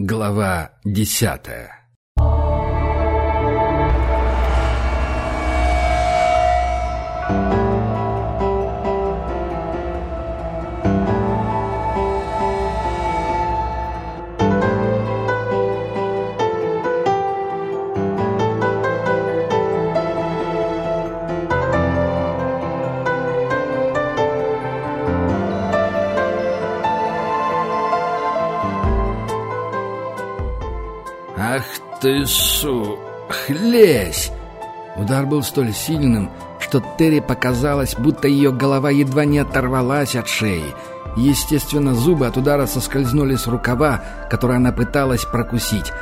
Глава десятая ты, су! Хлесь!» Удар был столь сильным, что Терри показалось, будто ее голова едва не оторвалась от шеи. Естественно, зубы от удара соскользнули с рукава, который она пыталась прокусить.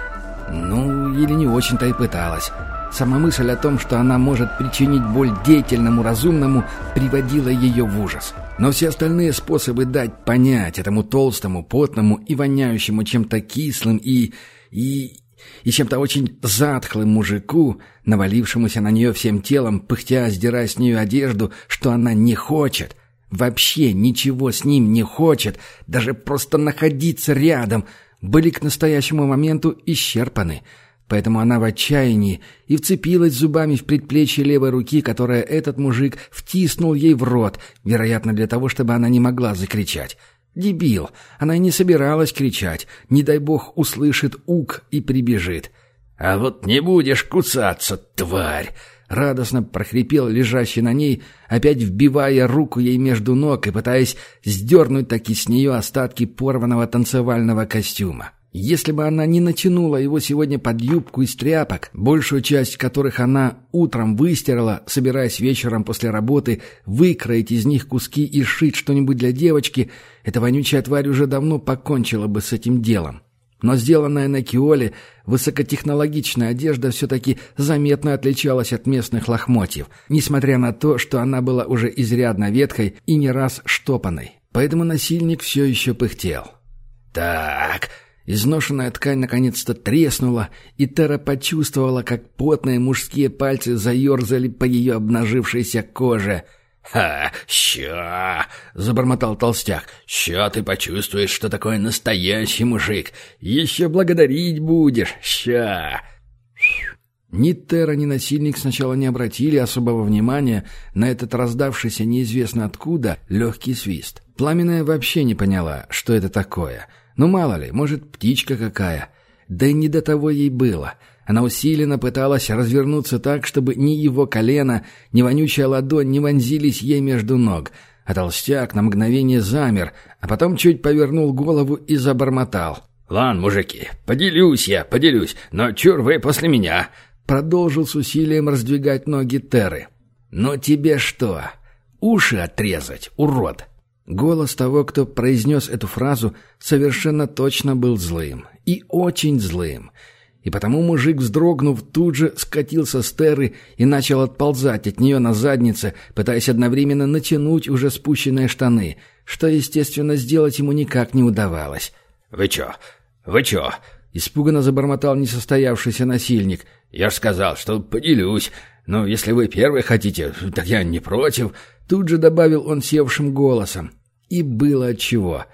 Ну, или не очень-то и пыталась. Сама мысль о том, что она может причинить боль деятельному разумному, приводила ее в ужас. Но все остальные способы дать понять этому толстому, потному и воняющему чем-то кислым и... и и чем-то очень затхлым мужику, навалившемуся на нее всем телом, пыхтя, сдирая с нее одежду, что она не хочет, вообще ничего с ним не хочет, даже просто находиться рядом, были к настоящему моменту исчерпаны. Поэтому она в отчаянии и вцепилась зубами в предплечье левой руки, которое этот мужик втиснул ей в рот, вероятно, для того, чтобы она не могла закричать. Дебил. Она и не собиралась кричать. Не дай бог услышит ук и прибежит. «А вот не будешь кусаться, тварь!» Радостно прохрипел лежащий на ней, опять вбивая руку ей между ног и пытаясь сдернуть таки с нее остатки порванного танцевального костюма. Если бы она не натянула его сегодня под юбку из тряпок, большую часть которых она утром выстирала, собираясь вечером после работы выкроить из них куски и сшить что-нибудь для девочки, эта вонючая тварь уже давно покончила бы с этим делом. Но сделанная на Киоле высокотехнологичная одежда все-таки заметно отличалась от местных лохмотьев, несмотря на то, что она была уже изрядно ветхой и не раз штопанной. Поэтому насильник все еще пыхтел. «Так...» Изношенная ткань наконец-то треснула, и Тера почувствовала, как потные мужские пальцы заерзали по ее обнажившейся коже. «Ха, ща!» — забормотал толстяк. «Ща ты почувствуешь, что такое настоящий мужик. Еще благодарить будешь. Ща!» Ни Тера, ни насильник сначала не обратили особого внимания на этот раздавшийся неизвестно откуда легкий свист. Пламенная вообще не поняла, что это такое — ну, мало ли, может, птичка какая. Да и не до того ей было. Она усиленно пыталась развернуться так, чтобы ни его колено, ни вонючая ладонь не вонзились ей между ног. А толстяк на мгновение замер, а потом чуть повернул голову и забормотал. «Лан, мужики, поделюсь я, поделюсь, но чур вы после меня!» Продолжил с усилием раздвигать ноги Терры. «Но тебе что? Уши отрезать, урод!» Голос того, кто произнес эту фразу, совершенно точно был злым. И очень злым. И потому мужик, вздрогнув, тут же скатился с терры и начал отползать от нее на заднице, пытаясь одновременно натянуть уже спущенные штаны, что, естественно, сделать ему никак не удавалось. «Вы чё? Вы чё?» — испуганно забормотал несостоявшийся насильник. «Я ж сказал, что поделюсь. Но если вы первый хотите, так я не против». Тут же добавил он севшим голосом. И было отчего.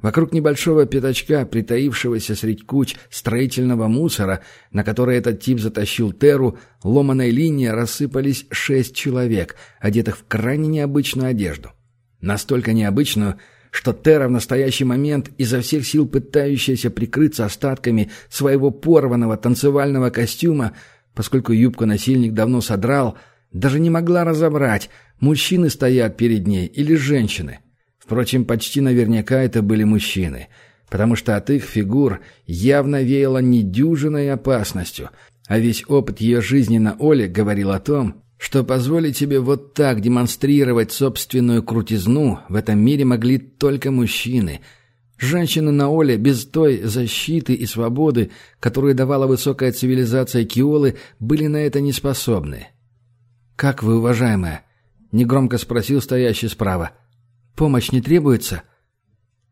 Вокруг небольшого пятачка, притаившегося средь куч строительного мусора, на который этот тип затащил Теру, ломаной линии рассыпались шесть человек, одетых в крайне необычную одежду. Настолько необычную, что Тера в настоящий момент, изо всех сил пытающаяся прикрыться остатками своего порванного танцевального костюма, поскольку юбку насильник давно содрал, даже не могла разобрать, мужчины стоят перед ней или женщины. Впрочем, почти наверняка это были мужчины, потому что от их фигур явно веяло недюжиной опасностью, а весь опыт ее жизни на Оле говорил о том, что позволить себе вот так демонстрировать собственную крутизну в этом мире могли только мужчины. Женщины на Оле без той защиты и свободы, которую давала высокая цивилизация Киолы, были на это не способны. «Как вы, уважаемая?» — негромко спросил стоящий справа. Помощь не требуется?»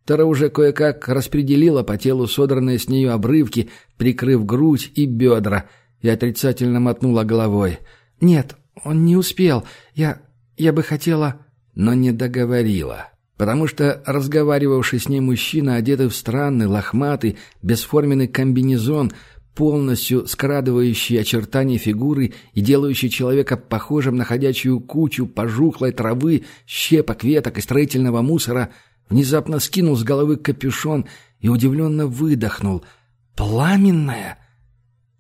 Тара уже кое-как распределила по телу содранные с нее обрывки, прикрыв грудь и бедра, и отрицательно мотнула головой. «Нет, он не успел. Я... я бы хотела...» Но не договорила. потому что разговаривавший с ней мужчина, одетый в странный, лохматый, бесформенный комбинезон, полностью скрадывающий очертания фигуры и делающий человека похожим на ходячую кучу пожухлой травы, щепок, веток и строительного мусора, внезапно скинул с головы капюшон и удивленно выдохнул. «Пламенная!»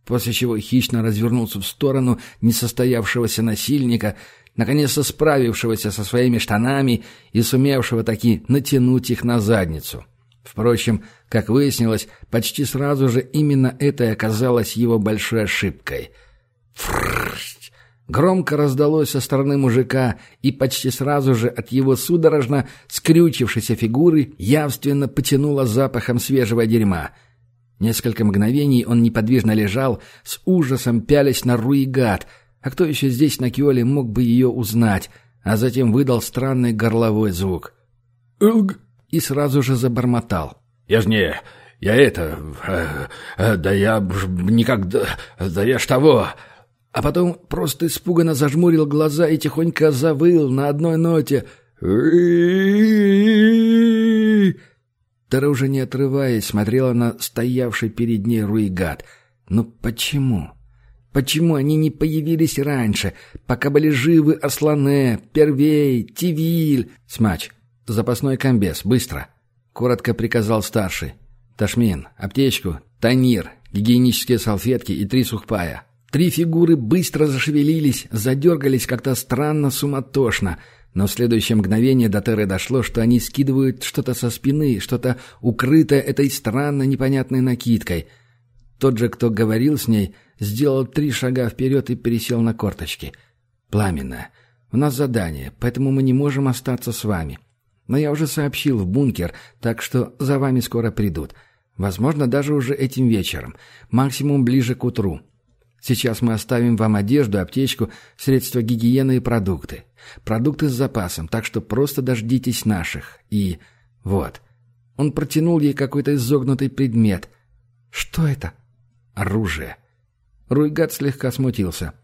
После чего хищно развернулся в сторону несостоявшегося насильника, наконец-то справившегося со своими штанами и сумевшего таки натянуть их на задницу. Впрочем, как выяснилось, почти сразу же именно это и оказалось его большой ошибкой. Фррррсть! Громко раздалось со стороны мужика, и почти сразу же от его судорожно скрючившейся фигуры явственно потянуло запахом свежего дерьма. Несколько мгновений он неподвижно лежал, с ужасом пялясь на руигат, а кто еще здесь на Киоле мог бы ее узнать, а затем выдал странный горловой звук. «Элг!» И сразу же забормотал. «Я ж не... Я это... Э, э, да я никогда... Да я ж того...» А потом просто испуганно зажмурил глаза и тихонько завыл на одной ноте. Тара уже не отрываясь смотрела на стоявший перед ней руигат. «Но почему?» Почему они не появились раньше, пока были живы Аслане, Первей, Тивиль? Смач, «Запасной комбез, быстро!» — коротко приказал старший. «Ташмин, аптечку, тонир, гигиенические салфетки и три сухпая». Три фигуры быстро зашевелились, задергались как-то странно, суматошно, но в следующее мгновение до Теры дошло, что они скидывают что-то со спины, что-то укрытое этой странно непонятной накидкой. Тот же, кто говорил с ней, сделал три шага вперед и пересел на корточки. «Пламенная, у нас задание, поэтому мы не можем остаться с вами. Но я уже сообщил в бункер, так что за вами скоро придут. Возможно, даже уже этим вечером. Максимум ближе к утру. Сейчас мы оставим вам одежду, аптечку, средства гигиены и продукты. Продукты с запасом, так что просто дождитесь наших. И вот. Он протянул ей какой-то изогнутый предмет. Что это? Оружие. Руйгат слегка смутился.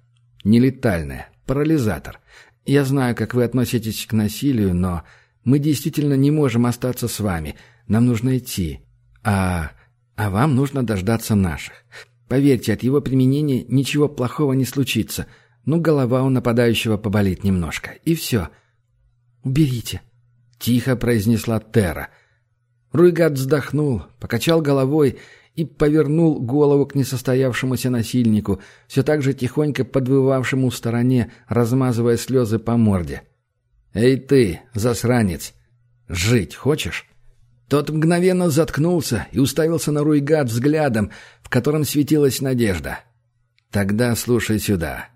Нелетальное. Парализатор. Я знаю, как вы относитесь к насилию, но мы действительно не можем остаться с вами. Нам нужно идти. А... а вам нужно дождаться наших. Поверьте, от его применения ничего плохого не случится. Ну, голова у нападающего поболит немножко. И все. «Уберите», — тихо произнесла Тера. Руйгат вздохнул, покачал головой и повернул голову к несостоявшемуся насильнику, все так же тихонько подвывавшему в стороне, размазывая слезы по морде. «Эй ты, засранец! Жить хочешь?» Тот мгновенно заткнулся и уставился на Руйгат взглядом, в котором светилась надежда. «Тогда слушай сюда.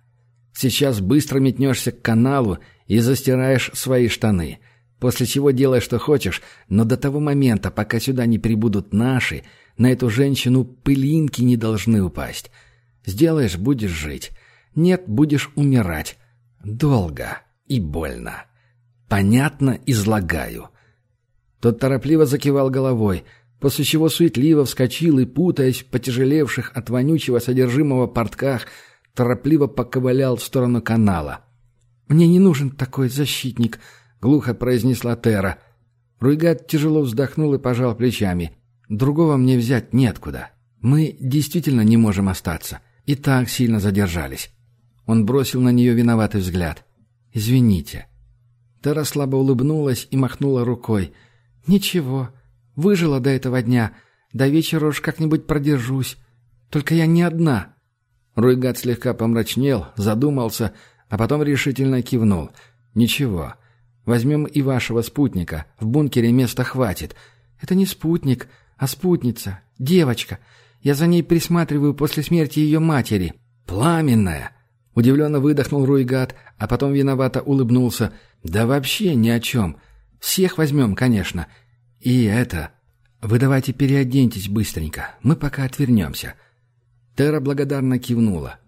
Сейчас быстро метнешься к каналу и застираешь свои штаны, после чего делай, что хочешь, но до того момента, пока сюда не прибудут наши, на эту женщину пылинки не должны упасть. Сделаешь — будешь жить. Нет — будешь умирать. Долго и больно». Понятно излагаю. Тот торопливо закивал головой, после чего суетливо вскочил и, путаясь в потяжелевших от вонючего содержимого портках, торопливо поковылял в сторону канала. «Мне не нужен такой защитник», — глухо произнесла Тера. Руйгат тяжело вздохнул и пожал плечами. «Другого мне взять неоткуда. Мы действительно не можем остаться. И так сильно задержались». Он бросил на нее виноватый взгляд. «Извините». Тара слабо улыбнулась и махнула рукой. «Ничего, выжила до этого дня. До вечера уж как-нибудь продержусь. Только я не одна». Руйгат слегка помрачнел, задумался, а потом решительно кивнул. «Ничего, возьмем и вашего спутника. В бункере места хватит. Это не спутник, а спутница, девочка. Я за ней присматриваю после смерти ее матери. Пламенная!» Удивленно выдохнул Руйгат, а потом виновато улыбнулся – «Да вообще ни о чем. Всех возьмем, конечно. И это... Вы давайте переоденьтесь быстренько. Мы пока отвернемся». Тера благодарно кивнула.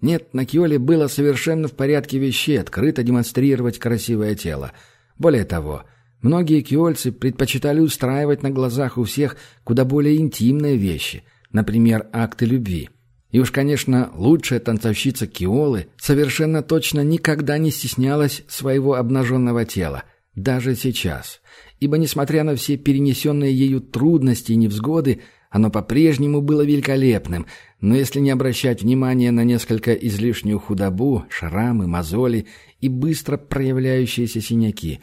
Нет, на Киоле было совершенно в порядке вещей открыто демонстрировать красивое тело. Более того, многие киольцы предпочитали устраивать на глазах у всех куда более интимные вещи, например, акты любви. И уж, конечно, лучшая танцовщица Киолы совершенно точно никогда не стеснялась своего обнаженного тела, даже сейчас. ибо, несмотря на все перенесенные ею трудности и невзгоды, оно по-прежнему было великолепным, но если не обращать внимания на несколько излишнюю худобу, шрамы, мозоли и быстро проявляющиеся синяки.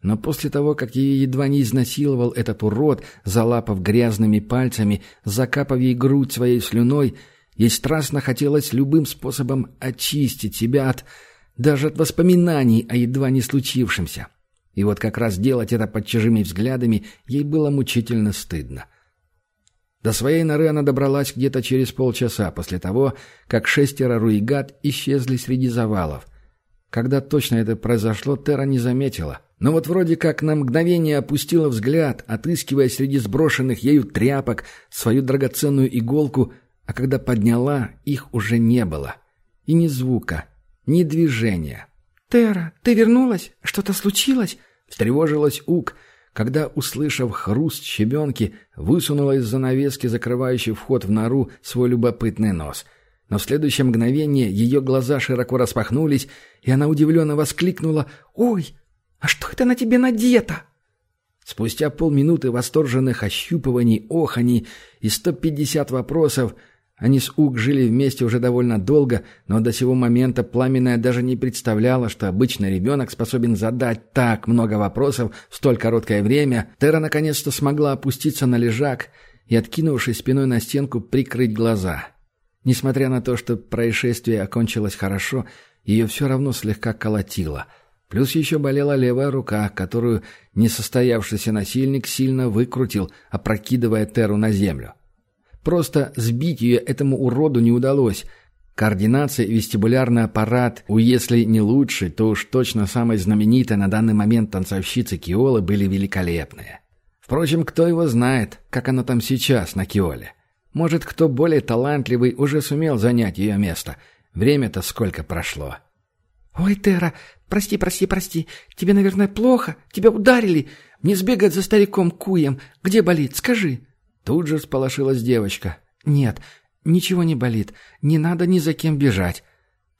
Но после того, как ее едва не изнасиловал этот урод, залапав грязными пальцами, закапав ей грудь своей слюной, ей страстно хотелось любым способом очистить себя от... даже от воспоминаний о едва не случившемся. И вот как раз делать это под чужими взглядами ей было мучительно стыдно. До своей норы она добралась где-то через полчаса после того, как шестеро руигат исчезли среди завалов. Когда точно это произошло, Тера не заметила. Но вот вроде как на мгновение опустила взгляд, отыскивая среди сброшенных ею тряпок свою драгоценную иголку, а когда подняла, их уже не было. И ни звука, ни движения. «Тера, ты вернулась? Что-то случилось?» Встревожилась Ук, когда, услышав хруст щебенки, высунула из занавески, закрывающей вход в нору, свой любопытный нос. Но в следующее мгновение ее глаза широко распахнулись, и она удивленно воскликнула «Ой, а что это на тебе надето?» Спустя полминуты восторженных ощупываний, оханий и сто пятьдесят вопросов – они с Уг жили вместе уже довольно долго, но до сего момента Пламенная даже не представляла, что обычный ребенок способен задать так много вопросов в столь короткое время. Тера наконец-то смогла опуститься на лежак и, откинувшись спиной на стенку, прикрыть глаза. Несмотря на то, что происшествие окончилось хорошо, ее все равно слегка колотило. Плюс еще болела левая рука, которую несостоявшийся насильник сильно выкрутил, опрокидывая Теру на землю. Просто сбить ее этому уроду не удалось. Координация и вестибулярный аппарат, у если не лучший, то уж точно самой знаменитой на данный момент танцовщицы Киолы были великолепные. Впрочем, кто его знает, как она там сейчас на Киоле. Может, кто более талантливый уже сумел занять ее место. Время-то сколько прошло. «Ой, Тера, прости, прости, прости. Тебе, наверное, плохо? Тебя ударили? Не сбегать за стариком Куем. Где болит? Скажи». Тут же сполошилась девочка. «Нет, ничего не болит. Не надо ни за кем бежать».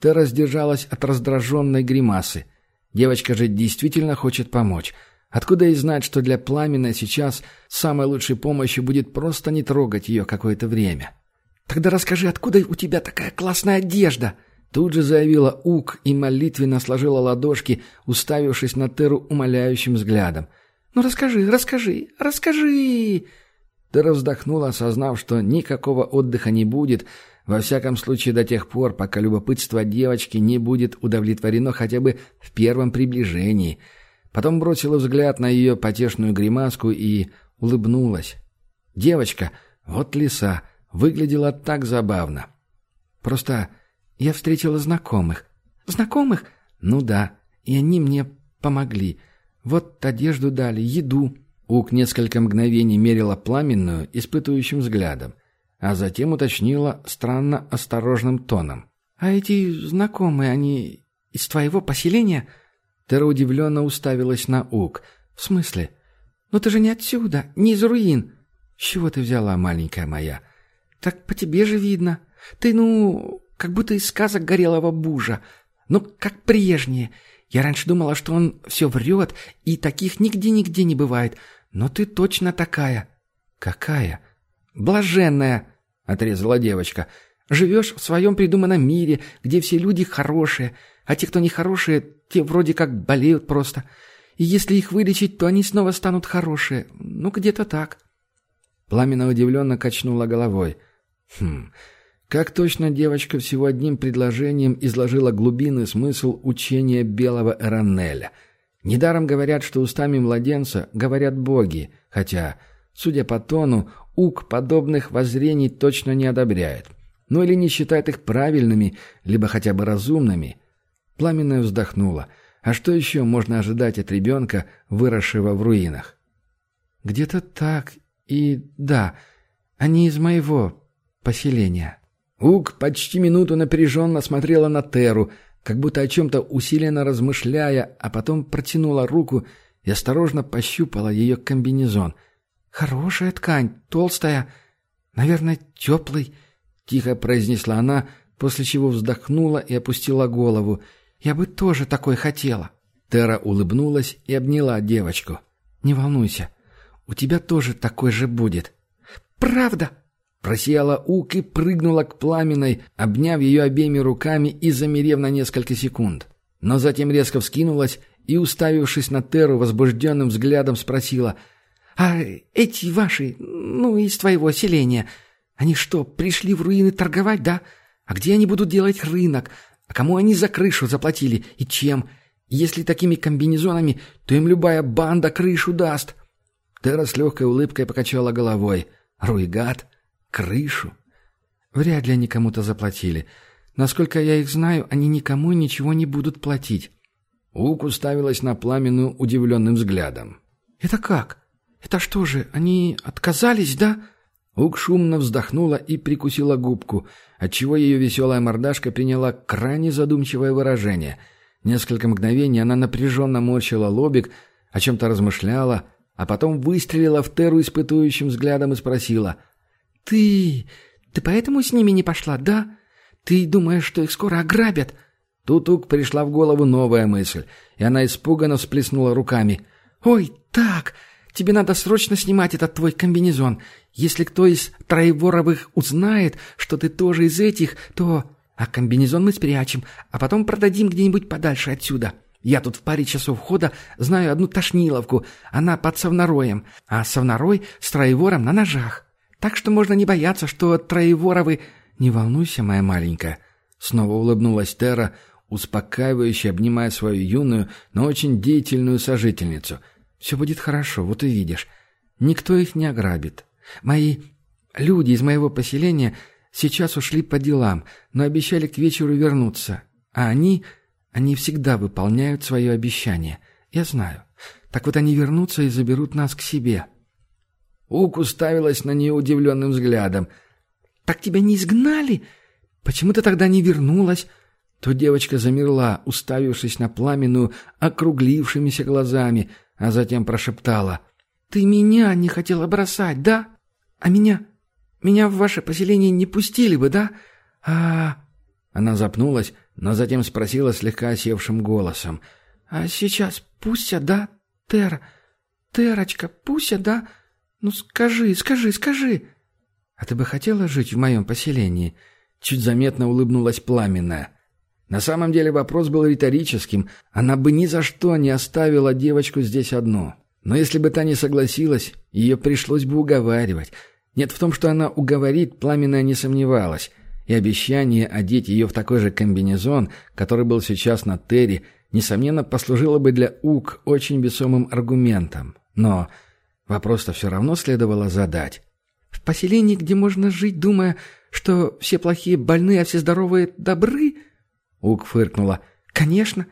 Ты раздержалась от раздраженной гримасы. Девочка же действительно хочет помочь. Откуда ей знать, что для Пламена сейчас самой лучшей помощью будет просто не трогать ее какое-то время? «Тогда расскажи, откуда у тебя такая классная одежда?» Тут же заявила Ук и молитвенно сложила ладошки, уставившись на Теру умоляющим взглядом. «Ну расскажи, расскажи, расскажи!» Тера вздохнула, осознав, что никакого отдыха не будет, во всяком случае до тех пор, пока любопытство девочки не будет удовлетворено хотя бы в первом приближении. Потом бросила взгляд на ее потешную гримаску и улыбнулась. Девочка, вот лиса, выглядела так забавно. Просто я встретила знакомых. Знакомых? Ну да, и они мне помогли. Вот одежду дали, еду. Ук несколько мгновений мерила пламенную, испытывающим взглядом, а затем уточнила странно осторожным тоном. «А эти знакомые, они из твоего поселения?» Тера удивленно уставилась на Ук. «В смысле? Но ты же не отсюда, не из руин». «С чего ты взяла, маленькая моя?» «Так по тебе же видно. Ты, ну, как будто из сказок горелого бужа. Ну, как прежние. Я раньше думала, что он все врет, и таких нигде-нигде не бывает. Но ты точно такая. Какая? Блаженная, отрезала девочка. Живешь в своем придуманном мире, где все люди хорошие, а те, кто нехорошие, те вроде как болеют просто. И если их вылечить, то они снова станут хорошие. Ну, где-то так. Пламенно удивленно качнула головой. Хм, как точно девочка всего одним предложением изложила глубинный смысл учения белого Эронеля — Недаром говорят, что устами младенца говорят боги, хотя, судя по тону, Ук подобных воззрений точно не одобряет. Ну или не считает их правильными, либо хотя бы разумными. Пламенная вздохнула. А что еще можно ожидать от ребенка, выросшего в руинах? Где-то так. И да, они из моего поселения. Ук почти минуту напряженно смотрела на Теру, как будто о чем-то усиленно размышляя, а потом протянула руку и осторожно пощупала ее комбинезон. «Хорошая ткань, толстая, наверное, теплый», — тихо произнесла она, после чего вздохнула и опустила голову. «Я бы тоже такой хотела». Тера улыбнулась и обняла девочку. Не волнуйся, у тебя тоже такой же будет». «Правда?» Просияла Ук и прыгнула к пламенной, обняв ее обеими руками и замерев на несколько секунд. Но затем резко вскинулась и, уставившись на Теру возбужденным взглядом, спросила, «А эти ваши, ну, из твоего селения, они что, пришли в руины торговать, да? А где они будут делать рынок? А кому они за крышу заплатили и чем? Если такими комбинезонами, то им любая банда крышу даст». Тера с легкой улыбкой покачала головой. «Руигат? Крышу?» «Вряд ли они кому-то заплатили. Насколько я их знаю, они никому ничего не будут платить». Ук уставилась на пламенную удивленным взглядом. «Это как? Это что же, они отказались, да?» Ук шумно вздохнула и прикусила губку, отчего ее веселая мордашка приняла крайне задумчивое выражение. Несколько мгновений она напряженно морщила лобик, о чем-то размышляла, а потом выстрелила в Теру испытующим взглядом и спросила. «Ты... ты поэтому с ними не пошла, да? Ты думаешь, что их скоро ограбят?» Тут Ук пришла в голову новая мысль, и она испуганно всплеснула руками. «Ой, так! Тебе надо срочно снимать этот твой комбинезон. Если кто из троеворовых узнает, что ты тоже из этих, то... А комбинезон мы спрячем, а потом продадим где-нибудь подальше отсюда. Я тут в паре часов хода знаю одну тошниловку, она под Совнороем, а Совнорой с троевором на ножах. Так что можно не бояться, что троеворовы... Не волнуйся, моя маленькая. Снова улыбнулась Тера, успокаивающе обнимая свою юную, но очень деятельную сожительницу. «Все будет хорошо, вот увидишь. Никто их не ограбит. Мои люди из моего поселения сейчас ушли по делам, но обещали к вечеру вернуться. А они... Они всегда выполняют свое обещание. Я знаю. Так вот они вернутся и заберут нас к себе». Ук уставилась на нее удивленным взглядом. «Так тебя не изгнали? Почему ты тогда не вернулась?» То девочка замерла, уставившись на пламенную, округлившимися глазами, а затем прошептала. «Ты меня не хотела бросать, да? А меня... Меня в ваше поселение не пустили бы, да? А...» Она запнулась, но затем спросила слегка осевшим голосом. «А сейчас пустят, да, Тера? Терочка, пустят, да? Ну скажи, скажи, скажи!» «А ты бы хотела жить в моем поселении?» Чуть заметно улыбнулась пламенная. На самом деле вопрос был риторическим. Она бы ни за что не оставила девочку здесь одну. Но если бы та не согласилась, ее пришлось бы уговаривать. Нет, в том, что она уговорит, пламенная не сомневалась. И обещание одеть ее в такой же комбинезон, который был сейчас на Терри, несомненно, послужило бы для Ук очень весомым аргументом. Но вопрос-то все равно следовало задать. «В поселении, где можно жить, думая, что все плохие больные, а все здоровые добры?» Ук фыркнула. «Конечно.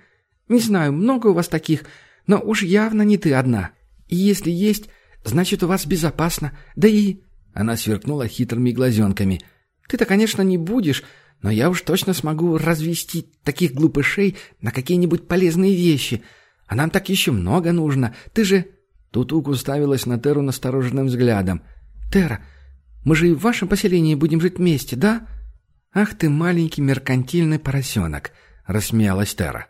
Не знаю, много у вас таких, но уж явно не ты одна. И если есть, значит, у вас безопасно. Да и...» Она сверкнула хитрыми глазенками. «Ты-то, конечно, не будешь, но я уж точно смогу развести таких глупышей на какие-нибудь полезные вещи. А нам так еще много нужно. Ты же...» Тут Ук уставилась на Теру настороженным взглядом. «Тера, мы же и в вашем поселении будем жить вместе, да?» «Ах ты, маленький меркантильный поросенок!» — рассмеялась Тера.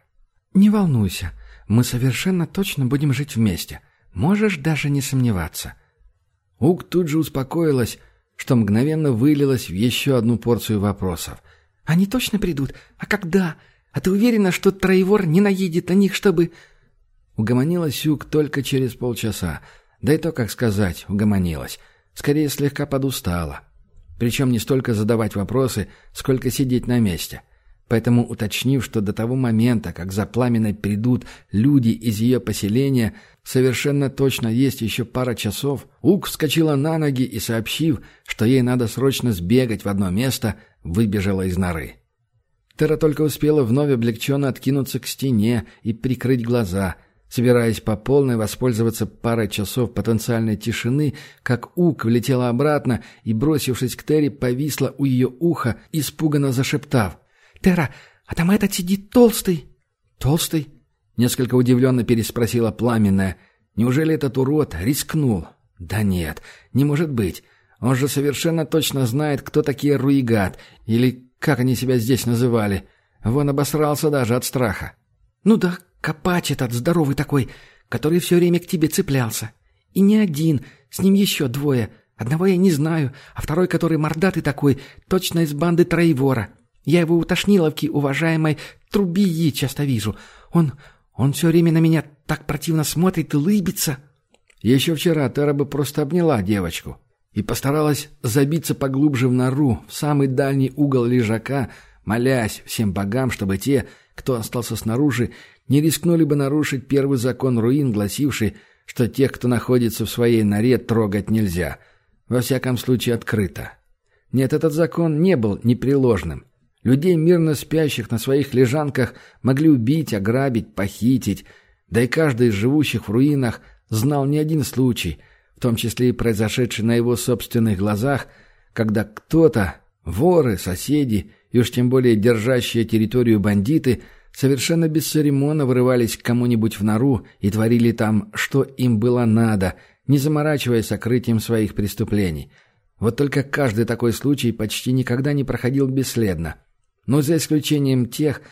«Не волнуйся, мы совершенно точно будем жить вместе. Можешь даже не сомневаться». Ук тут же успокоилась, что мгновенно вылилась в еще одну порцию вопросов. «Они точно придут? А когда? А ты уверена, что Троевор не наедет на них, чтобы...» Угомонилась Ук только через полчаса. Да и то, как сказать, угомонилась. Скорее, слегка подустала. Причем не столько задавать вопросы, сколько сидеть на месте. Поэтому, уточнив, что до того момента, как за пламенной придут люди из ее поселения, совершенно точно есть еще пара часов, Ук вскочила на ноги и, сообщив, что ей надо срочно сбегать в одно место, выбежала из норы. Тера только успела вновь облегченно откинуться к стене и прикрыть глаза – собираясь по полной воспользоваться парой часов потенциальной тишины, как Ук влетела обратно и, бросившись к Терри, повисла у ее уха, испуганно зашептав. «Тера, а там этот сидит толстый!» «Толстый?» — несколько удивленно переспросила Пламенная. «Неужели этот урод рискнул?» «Да нет, не может быть. Он же совершенно точно знает, кто такие Руигат, или как они себя здесь называли. Вон обосрался даже от страха». «Ну да, Копач этот здоровый такой. который все время к тебе цеплялся. И не один, с ним еще двое. Одного я не знаю, а второй, который мордатый такой, точно из банды Троевора. Я его у Тошниловки, уважаемой Трубии, часто вижу. Он... он все время на меня так противно смотрит и лыбится». Еще вчера Тера бы просто обняла девочку и постаралась забиться поглубже в нору, в самый дальний угол лежака, молясь всем богам, чтобы те, кто остался снаружи, не рискнули бы нарушить первый закон руин, гласивший, что тех, кто находится в своей норе, трогать нельзя. Во всяком случае, открыто. Нет, этот закон не был непреложным. Людей, мирно спящих на своих лежанках, могли убить, ограбить, похитить. Да и каждый из живущих в руинах знал не один случай, в том числе и произошедший на его собственных глазах, когда кто-то, воры, соседи и уж тем более держащие территорию бандиты, совершенно бесцеремонно врывались к кому-нибудь в нору и творили там, что им было надо, не заморачиваясь сокрытием своих преступлений. Вот только каждый такой случай почти никогда не проходил бесследно но за исключением тех,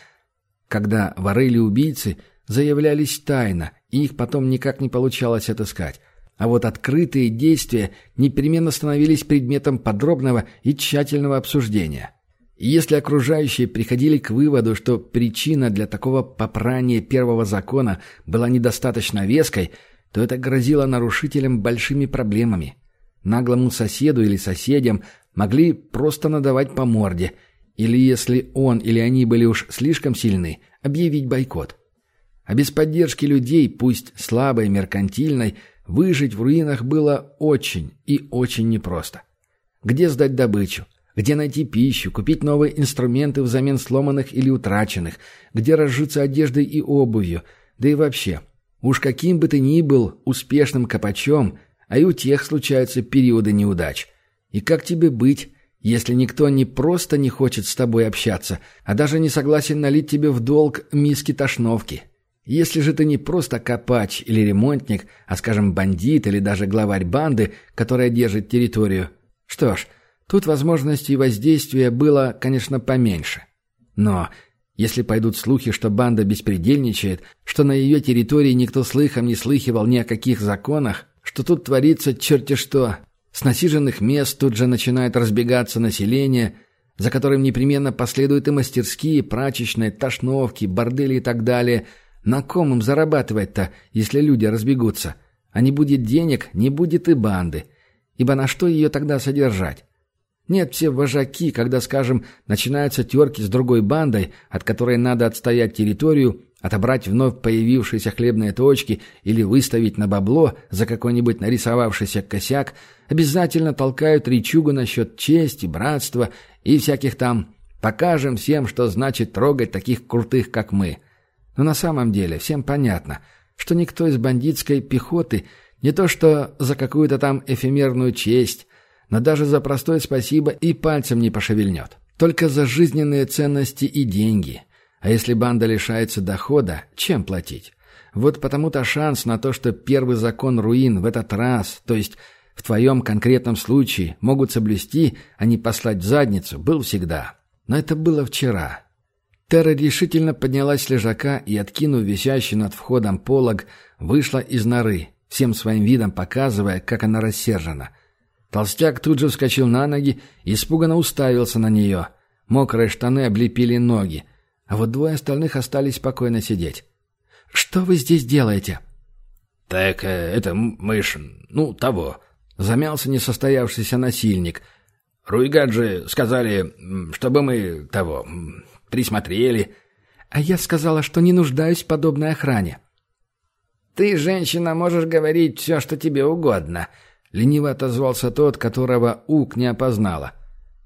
когда воры или убийцы заявлялись тайно, и их потом никак не получалось отыскать. А вот открытые действия непременно становились предметом подробного и тщательного обсуждения. И если окружающие приходили к выводу, что причина для такого попрания первого закона была недостаточно веской, то это грозило нарушителям большими проблемами. Наглому соседу или соседям могли просто надавать по морде – или, если он или они были уж слишком сильны, объявить бойкот. А без поддержки людей, пусть слабой, меркантильной, выжить в руинах было очень и очень непросто. Где сдать добычу? Где найти пищу, купить новые инструменты взамен сломанных или утраченных? Где разжиться одеждой и обувью? Да и вообще, уж каким бы ты ни был успешным копачом, а и у тех случаются периоды неудач. И как тебе быть, если никто не просто не хочет с тобой общаться, а даже не согласен налить тебе в долг миски тошновки. Если же ты не просто копач или ремонтник, а, скажем, бандит или даже главарь банды, которая держит территорию. Что ж, тут возможностей воздействия было, конечно, поменьше. Но если пойдут слухи, что банда беспредельничает, что на ее территории никто слыхом не слыхивал ни о каких законах, что тут творится черти что, с насиженных мест тут же начинает разбегаться население, за которым непременно последуют и мастерские, прачечные, тошновки, бордели и так далее. На ком им зарабатывать-то, если люди разбегутся? А не будет денег, не будет и банды. Ибо на что ее тогда содержать? Нет, все вожаки, когда, скажем, начинаются терки с другой бандой, от которой надо отстоять территорию, Отобрать вновь появившиеся хлебные точки или выставить на бабло за какой-нибудь нарисовавшийся косяк обязательно толкают речугу насчет чести, братства и всяких там «покажем всем, что значит трогать таких крутых, как мы». Но на самом деле всем понятно, что никто из бандитской пехоты не то что за какую-то там эфемерную честь, но даже за простое спасибо и пальцем не пошевельнет. Только за жизненные ценности и деньги – а если банда лишается дохода, чем платить? Вот потому-то шанс на то, что первый закон руин в этот раз, то есть в твоем конкретном случае, могут соблюсти, а не послать в задницу, был всегда. Но это было вчера. Терра решительно поднялась с лежака и, откинув висящий над входом полог, вышла из норы, всем своим видом показывая, как она рассержена. Толстяк тут же вскочил на ноги и испуганно уставился на нее. Мокрые штаны облепили ноги а вот двое остальных остались спокойно сидеть. «Что вы здесь делаете?» «Так, э, это мы ж, ну, того», — замялся несостоявшийся насильник. «Руйгаджи сказали, чтобы мы того, присмотрели». «А я сказала, что не нуждаюсь в подобной охране». «Ты, женщина, можешь говорить все, что тебе угодно», — лениво отозвался тот, которого Ук не опознала.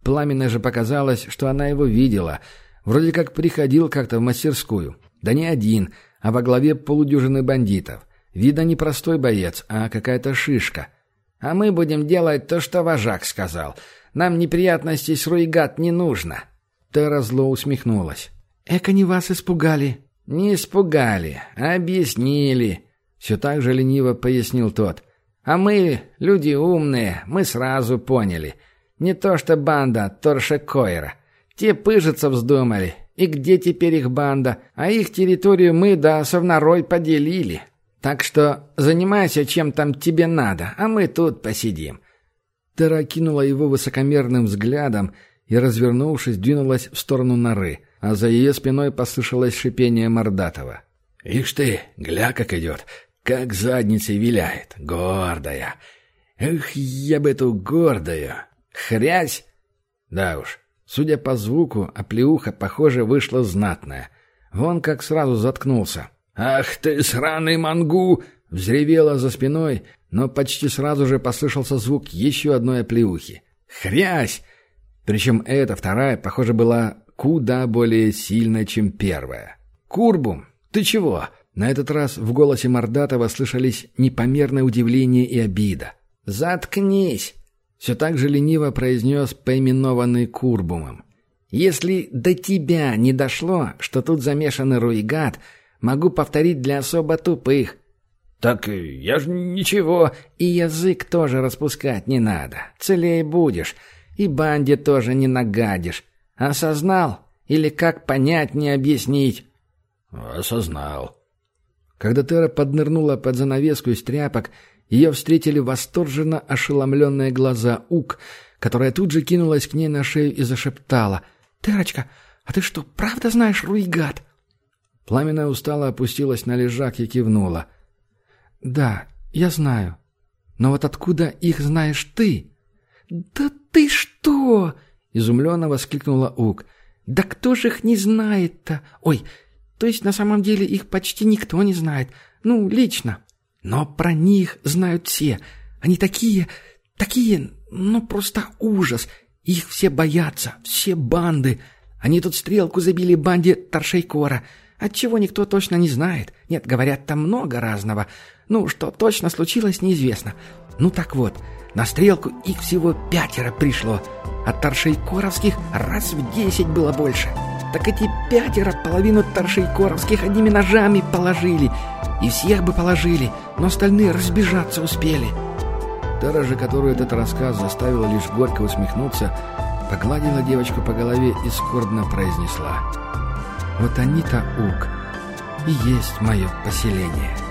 Пламенно же показалось, что она его видела — Вроде как приходил как-то в мастерскую. Да не один, а во главе полудюжины бандитов. Видно не простой боец, а какая-то шишка. А мы будем делать то, что вожак сказал. Нам неприятностей с Руйгат не нужно. Тера зло усмехнулась. Эка не вас испугали. Не испугали, а объяснили. Все так же лениво пояснил тот. А мы, люди умные, мы сразу поняли. Не то что банда Торша Койра. Те пыжиться вздумали. И где теперь их банда? А их территорию мы, да, совнорой поделили. Так что занимайся, чем там тебе надо, а мы тут посидим». Тера кинула его высокомерным взглядом и, развернувшись, двинулась в сторону норы, а за ее спиной послышалось шипение Мордатова. «Ишь ты, гля как идет, как задницей виляет, гордая. Эх, я бы эту гордую. Хрясь!» Да уж, судя по звуку, оплеуха, похоже, вышла знатная. Вон как сразу заткнулся. «Ах ты, сраный мангу!» — взревела за спиной, но почти сразу же послышался звук еще одной оплеухи. «Хрясь!» Причем эта вторая, похоже, была куда более сильная, чем первая. «Курбум, ты чего?» На этот раз в голосе Мордатова слышались непомерное удивление и обида. «Заткнись!» Все так же лениво произнес поименованный Курбумом. «Если до тебя не дошло, что тут замешан Руигат, могу повторить для особо тупых. «Так я ж ничего...» «И язык тоже распускать не надо. Целей будешь. И банде тоже не нагадишь. Осознал? Или как понять, не объяснить?» «Осознал». Когда Тера поднырнула под занавеску из тряпок, ее встретили восторженно ошеломленные глаза Ук, которая тут же кинулась к ней на шею и зашептала. «Терочка, а ты что, правда знаешь Руигат?» Пламенная устало опустилась на лежак и кивнула. «Да, я знаю. Но вот откуда их знаешь ты?» «Да ты что?» — изумленно воскликнула Ук. «Да кто же их не знает-то? Ой, то есть на самом деле их почти никто не знает. Ну, лично. Но про них знают все. Они такие, такие, ну просто ужас. Их все боятся, все банды. Они тут стрелку забили банде Торшейкора. Отчего никто точно не знает. Нет, говорят, там много разного. Ну, что точно случилось, неизвестно. Ну так вот, на стрелку их всего пятеро пришло. А торшейкоровских раз в десять было больше. Так эти пятеро половину торшейкоровских одними ножами положили. И всех бы положили, но остальные разбежаться успели. Тара же, которую этот рассказ заставил лишь горько усмехнуться, погладила девочку по голове и скорбно произнесла. «Вот они-то, Ук, и есть мое поселение».